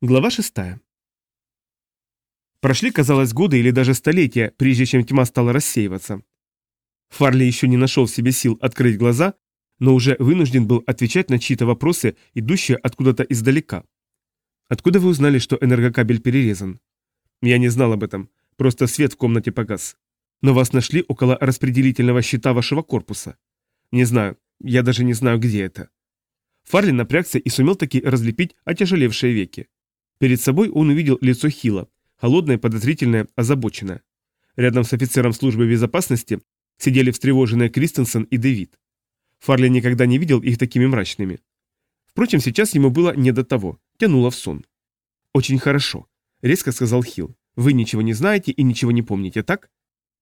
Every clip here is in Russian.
Глава 6. Прошли, казалось, годы или даже столетия, прежде чем тьма стала рассеиваться. Фарли еще не нашел в себе сил открыть глаза, но уже вынужден был отвечать на чьи-то вопросы, идущие откуда-то издалека. «Откуда вы узнали, что энергокабель перерезан?» «Я не знал об этом, просто свет в комнате погас. Но вас нашли около распределительного щита вашего корпуса». «Не знаю, я даже не знаю, где это». Фарли напрягся и сумел таки разлепить отяжелевшие веки. Перед собой он увидел лицо Хила, холодное, подозрительное, озабоченное. Рядом с офицером службы безопасности сидели встревоженные Кристенсен и Дэвид. Фарли никогда не видел их такими мрачными. Впрочем, сейчас ему было не до того, тянуло в сон. «Очень хорошо», — резко сказал Хилл. «Вы ничего не знаете и ничего не помните, так?»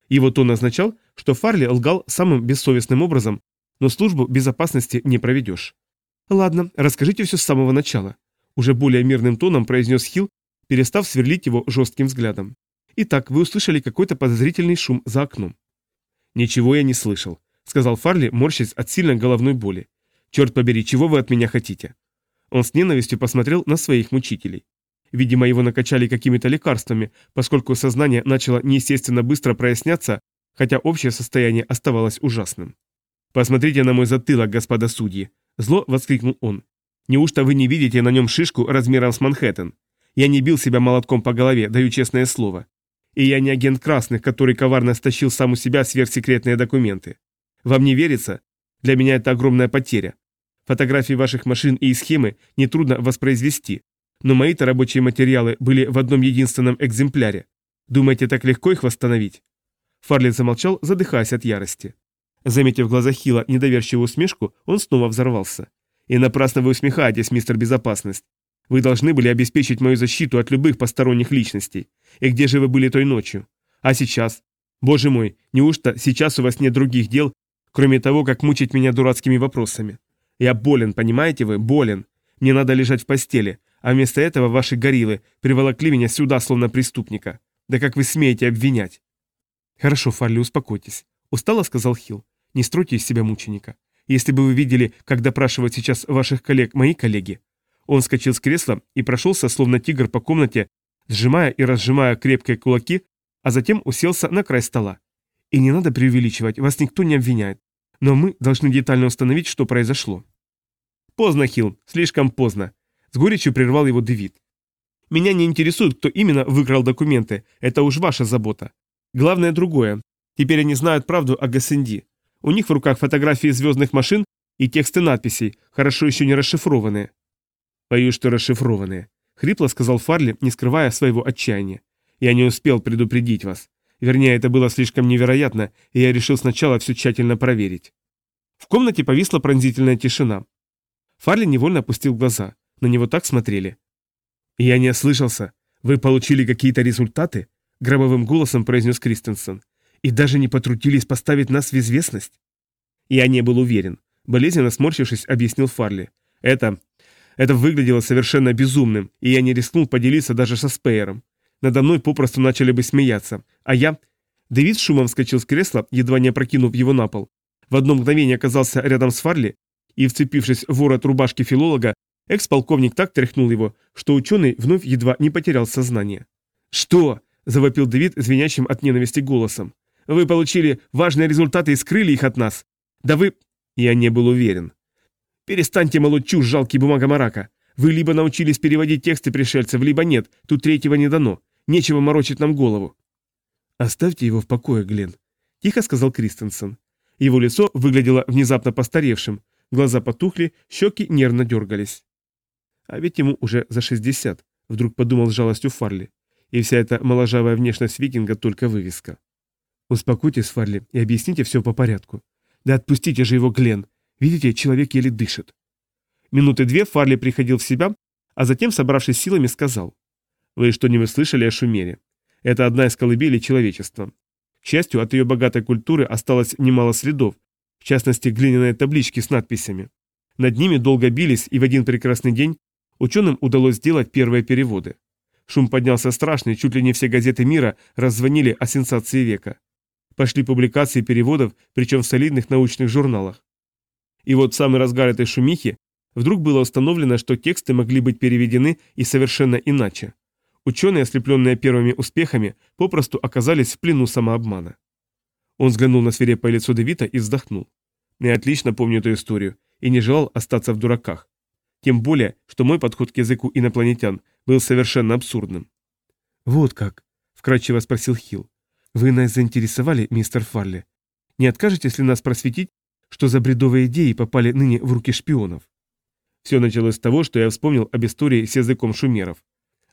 Его тон означал, что Фарли лгал самым бессовестным образом, но службу безопасности не проведешь. «Ладно, расскажите все с самого начала. Уже более мирным тоном произнес Хилл, перестав сверлить его жестким взглядом. «Итак, вы услышали какой-то подозрительный шум за окном». «Ничего я не слышал», — сказал Фарли, морщась от сильной головной боли. «Черт побери, чего вы от меня хотите?» Он с ненавистью посмотрел на своих мучителей. Видимо, его накачали какими-то лекарствами, поскольку сознание начало неестественно быстро проясняться, хотя общее состояние оставалось ужасным. «Посмотрите на мой затылок, господа судьи!» Зло воскликнул он. Неужто вы не видите на нем шишку размером с Манхэттен? Я не бил себя молотком по голове, даю честное слово. И я не агент красных, который коварно стащил сам у себя сверхсекретные документы. Вам не верится? Для меня это огромная потеря. Фотографии ваших машин и схемы нетрудно воспроизвести. Но мои-то рабочие материалы были в одном единственном экземпляре. Думаете, так легко их восстановить?» Фарли замолчал, задыхаясь от ярости. Заметив в глазах Хила недоверчивую усмешку, он снова взорвался. И напрасно вы усмехаетесь, мистер Безопасность. Вы должны были обеспечить мою защиту от любых посторонних личностей. И где же вы были той ночью? А сейчас? Боже мой, неужто сейчас у вас нет других дел, кроме того, как мучить меня дурацкими вопросами? Я болен, понимаете вы, болен. Мне надо лежать в постели, а вместо этого ваши гориллы приволокли меня сюда, словно преступника. Да как вы смеете обвинять? Хорошо, Фарли, успокойтесь. Устало сказал Хилл. Не стройте из себя мученика. Если бы вы видели, как допрашивают сейчас ваших коллег мои коллеги. Он вскочил с кресла и прошелся, словно тигр по комнате, сжимая и разжимая крепкие кулаки, а затем уселся на край стола. И не надо преувеличивать, вас никто не обвиняет. Но мы должны детально установить, что произошло. Поздно, Хилл, слишком поздно. С горечью прервал его Дэвид. Меня не интересует, кто именно выкрал документы, это уж ваша забота. Главное другое. Теперь они знают правду о ГСНД. У них в руках фотографии звездных машин и тексты надписей, хорошо еще не расшифрованные. «Боюсь, что расшифрованные», — хрипло сказал Фарли, не скрывая своего отчаяния. «Я не успел предупредить вас. Вернее, это было слишком невероятно, и я решил сначала все тщательно проверить». В комнате повисла пронзительная тишина. Фарли невольно опустил глаза. На него так смотрели. «Я не ослышался. Вы получили какие-то результаты?» — гробовым голосом произнес Кристенсен. И даже не потрудились поставить нас в известность? Я не был уверен. Болезненно сморщившись, объяснил Фарли. Это... это выглядело совершенно безумным, и я не рискнул поделиться даже со Спейером. Надо мной попросту начали бы смеяться. А я... Дэвид шумом вскочил с кресла, едва не опрокинув его на пол. В одно мгновение оказался рядом с Фарли, и, вцепившись в ворот рубашки филолога, экс-полковник так тряхнул его, что ученый вновь едва не потерял сознание. «Что?» – завопил Дэвид звенящим от ненависти голосом. Вы получили важные результаты и скрыли их от нас. Да вы...» Я не был уверен. «Перестаньте молоть чушь, жалкий бумагомарака. Вы либо научились переводить тексты пришельцев, либо нет. Тут третьего не дано. Нечего морочить нам голову». «Оставьте его в покое, Глен», — тихо сказал Кристенсен. Его лицо выглядело внезапно постаревшим. Глаза потухли, щеки нервно дергались. А ведь ему уже за 60, вдруг подумал с жалостью Фарли. И вся эта моложавая внешность викинга только вывеска. Успокойтесь, Фарли, и объясните все по порядку. Да отпустите же его, Глен. Видите, человек еле дышит. Минуты две Фарли приходил в себя, а затем, собравшись силами, сказал. Вы что-нибудь слышали о Шумере? Это одна из колыбелей человечества. К счастью, от ее богатой культуры осталось немало следов, в частности, глиняные таблички с надписями. Над ними долго бились, и в один прекрасный день ученым удалось сделать первые переводы. Шум поднялся страшный, чуть ли не все газеты мира раззвонили о сенсации века. Пошли публикации переводов, причем в солидных научных журналах. И вот в самый разгар этой шумихи Вдруг было установлено, что тексты могли быть переведены и совершенно иначе. Ученые, ослепленные первыми успехами, попросту оказались в плену самообмана. Он взглянул на свирепое лицо Девита и вздохнул. Я отлично помню эту историю и не желал остаться в дураках. Тем более, что мой подход к языку инопланетян был совершенно абсурдным. «Вот как?» – вкратчиво спросил Хилл. «Вы нас заинтересовали, мистер Фарли. Не откажетесь ли нас просветить, что за бредовые идеи попали ныне в руки шпионов?» Все началось с того, что я вспомнил об истории с языком шумеров.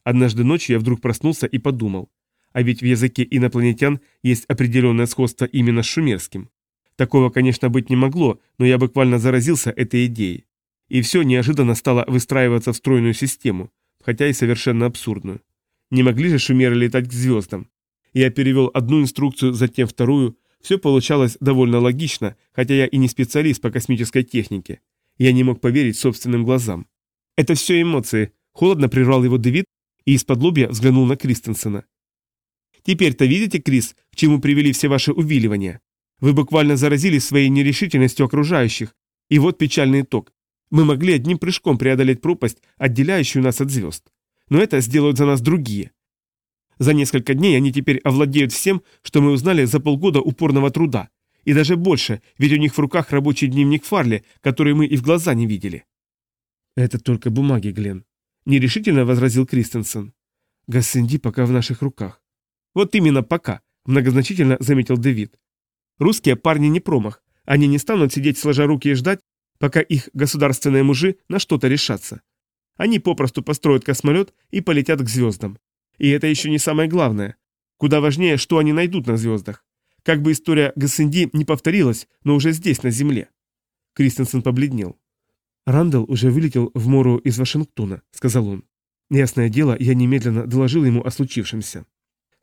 Однажды ночью я вдруг проснулся и подумал, а ведь в языке инопланетян есть определенное сходство именно с шумерским. Такого, конечно, быть не могло, но я буквально заразился этой идеей. И все неожиданно стало выстраиваться в стройную систему, хотя и совершенно абсурдную. Не могли же шумеры летать к звездам. Я перевел одну инструкцию, затем вторую. Все получалось довольно логично, хотя я и не специалист по космической технике. Я не мог поверить собственным глазам. «Это все эмоции», — холодно прервал его Дэвид и из-под лобья взглянул на Кристенсена. «Теперь-то видите, Крис, к чему привели все ваши увиливания? Вы буквально заразились своей нерешительностью окружающих, и вот печальный итог. Мы могли одним прыжком преодолеть пропасть, отделяющую нас от звезд. Но это сделают за нас другие. За несколько дней они теперь овладеют всем, что мы узнали за полгода упорного труда. И даже больше, ведь у них в руках рабочий дневник Фарли, который мы и в глаза не видели. «Это только бумаги, Глен», — нерешительно возразил Кристенсен. «Гассенди пока в наших руках». «Вот именно пока», — многозначительно заметил Дэвид. «Русские парни не промах. Они не станут сидеть сложа руки и ждать, пока их государственные мужи на что-то решатся. Они попросту построят космолет и полетят к звездам. И это еще не самое главное. Куда важнее, что они найдут на звездах. Как бы история Гассенди не повторилась, но уже здесь, на Земле. Кристенсен побледнел. «Рандall уже вылетел в Мору из Вашингтона», — сказал он. «Ясное дело, я немедленно доложил ему о случившемся».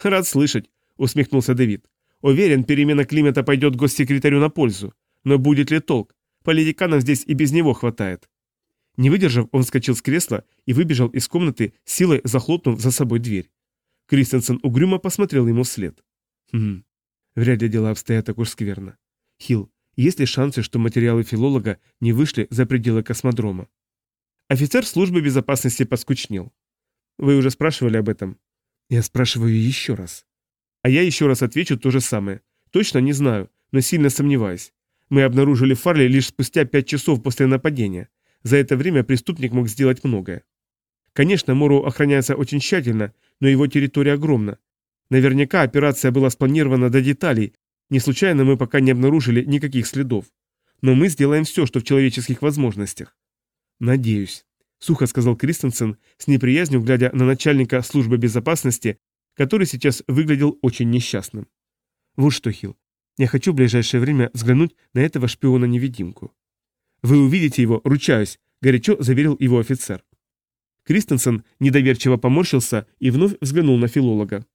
«Рад слышать», — усмехнулся Давид. «Уверен, перемена климата пойдет госсекретарю на пользу. Но будет ли толк? Политиканов здесь и без него хватает». Не выдержав, он вскочил с кресла и выбежал из комнаты, силой захлопнув за собой дверь. Кристенсен угрюмо посмотрел ему вслед. «Хм, Вряд ли дела обстоят так уж скверно. Хилл, есть ли шансы, что материалы филолога не вышли за пределы космодрома? Офицер службы безопасности поскучнел. Вы уже спрашивали об этом? Я спрашиваю еще раз. А я еще раз отвечу то же самое. Точно не знаю, но сильно сомневаюсь. Мы обнаружили Фарли лишь спустя пять часов после нападения. За это время преступник мог сделать многое. Конечно, Мору охраняется очень тщательно, но его территория огромна, Наверняка операция была спланирована до деталей, не случайно мы пока не обнаружили никаких следов. Но мы сделаем все, что в человеческих возможностях. Надеюсь, сухо сказал Кристенсен, с неприязнью глядя на начальника службы безопасности, который сейчас выглядел очень несчастным. Вот что, Хилл, я хочу в ближайшее время взглянуть на этого шпиона-невидимку. Вы увидите его, ручаюсь, горячо заверил его офицер. Кристенсен недоверчиво поморщился и вновь взглянул на филолога.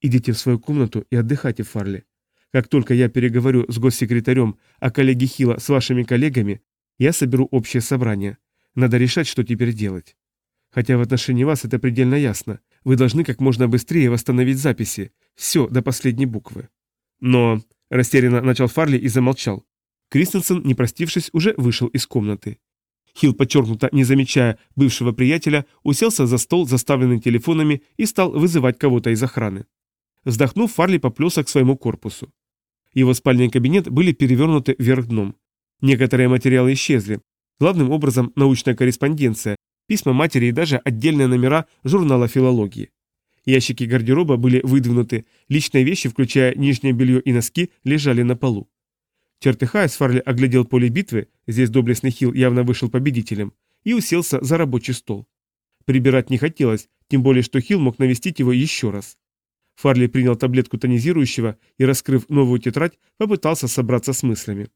Идите в свою комнату и отдыхайте, Фарли. Как только я переговорю с госсекретарем о коллеге Хила с вашими коллегами, я соберу общее собрание. Надо решать, что теперь делать. Хотя в отношении вас это предельно ясно. Вы должны как можно быстрее восстановить записи. Все, до последней буквы. Но... Растерянно начал Фарли и замолчал. Кристенсен, не простившись, уже вышел из комнаты. Хилл, подчеркнуто не замечая бывшего приятеля, уселся за стол, заставленный телефонами, и стал вызывать кого-то из охраны. Вздохнув, Фарли поплелся к своему корпусу. Его спальный кабинет были перевернуты вверх дном. Некоторые материалы исчезли. Главным образом научная корреспонденция, письма матери и даже отдельные номера журнала филологии. Ящики гардероба были выдвинуты, личные вещи, включая нижнее белье и носки, лежали на полу. Чертыхаясь, Фарли оглядел поле битвы, здесь доблестный Хилл явно вышел победителем, и уселся за рабочий стол. Прибирать не хотелось, тем более что Хилл мог навестить его еще раз. Фарли принял таблетку тонизирующего и, раскрыв новую тетрадь, попытался собраться с мыслями.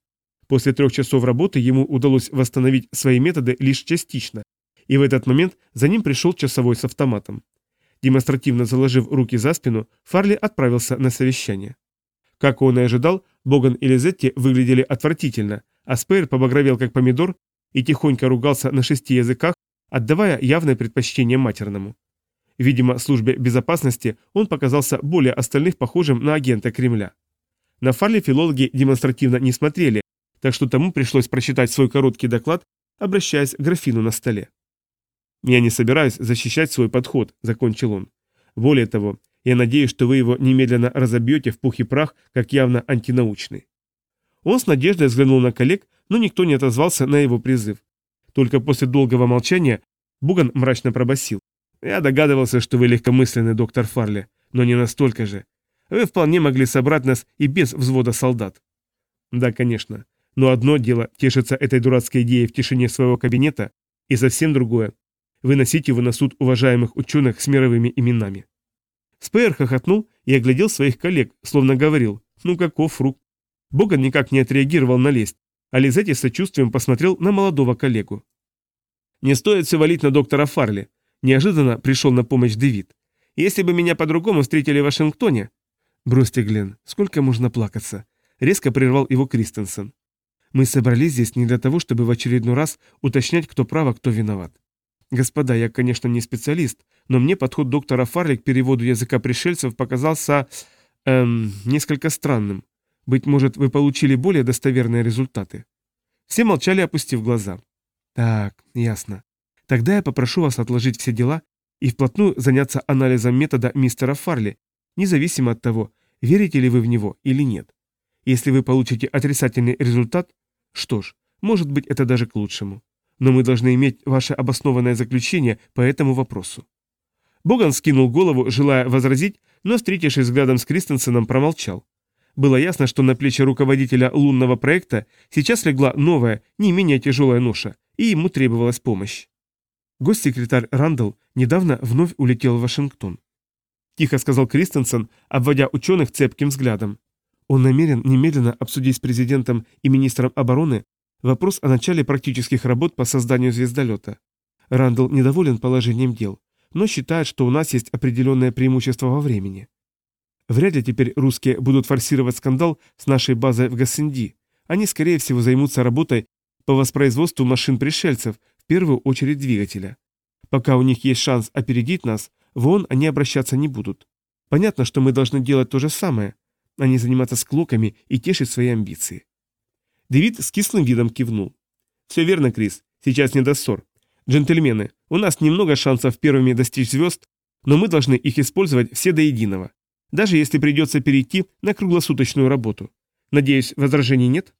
После трех часов работы ему удалось восстановить свои методы лишь частично, и в этот момент за ним пришел часовой с автоматом. Демонстративно заложив руки за спину, Фарли отправился на совещание. Как он и ожидал, Боган и Лизетти выглядели отвратительно, а Спейр побагровел как помидор и тихонько ругался на шести языках, отдавая явное предпочтение матерному. Видимо, службе безопасности он показался более остальных похожим на агента Кремля. На Фарли филологи демонстративно не смотрели, так что тому пришлось прочитать свой короткий доклад, обращаясь к графину на столе. «Я не собираюсь защищать свой подход», — закончил он. «Более того, я надеюсь, что вы его немедленно разобьете в пух и прах, как явно антинаучный». Он с надеждой взглянул на коллег, но никто не отозвался на его призыв. Только после долгого молчания Буган мрачно пробасил. «Я догадывался, что вы легкомысленный, доктор Фарли, но не настолько же. Вы вполне могли собрать нас и без взвода солдат». «Да, конечно. Но одно дело тешиться этой дурацкой идеей в тишине своего кабинета, и совсем другое – выносить его на суд уважаемых ученых с мировыми именами». Спейер хохотнул и оглядел своих коллег, словно говорил «Ну каков фрукт?». Боган никак не отреагировал на лесть, а Лизетти сочувствием посмотрел на молодого коллегу. «Не стоит все валить на доктора Фарли», – неожиданно пришел на помощь Дэвид. «Если бы меня по-другому встретили в Вашингтоне...» «Бросьте, Глен, сколько можно плакаться?» – резко прервал его Кристенсен. «Мы собрались здесь не для того, чтобы в очередной раз уточнять, кто прав, а кто виноват. Господа, я, конечно, не специалист, но мне подход доктора Фарли к переводу языка пришельцев показался... эм... несколько странным. Быть может, вы получили более достоверные результаты?» Все молчали, опустив глаза. «Так, ясно. Тогда я попрошу вас отложить все дела и вплотную заняться анализом метода мистера Фарли, независимо от того, верите ли вы в него или нет. Если вы получите отрицательный результат, что ж, может быть это даже к лучшему. Но мы должны иметь ваше обоснованное заключение по этому вопросу». Боган скинул голову, желая возразить, но, встретившись взглядом с Кристенсеном, промолчал. Было ясно, что на плечи руководителя лунного проекта сейчас легла новая, не менее тяжелая ноша, и ему требовалась помощь. Госсекретарь Рандall недавно вновь улетел в Вашингтон. Тихо сказал Кристенсен, обводя ученых цепким взглядом. Он намерен немедленно обсудить с президентом и министром обороны вопрос о начале практических работ по созданию звездолета. Рандall недоволен положением дел, но считает, что у нас есть определенное преимущество во времени. Вряд ли теперь русские будут форсировать скандал с нашей базой в Гассенди. Они, скорее всего, займутся работой по воспроизводству машин пришельцев, в первую очередь двигателя. Пока у них есть шанс опередить нас, в ООН они обращаться не будут. Понятно, что мы должны делать то же самое, а не заниматься склоками и тешить свои амбиции. Дэвид с кислым видом кивнул. «Все верно, Крис. Сейчас не до ссор. Джентльмены, у нас немного шансов первыми достичь звезд, но мы должны их использовать все до единого даже если придется перейти на круглосуточную работу. Надеюсь, возражений нет?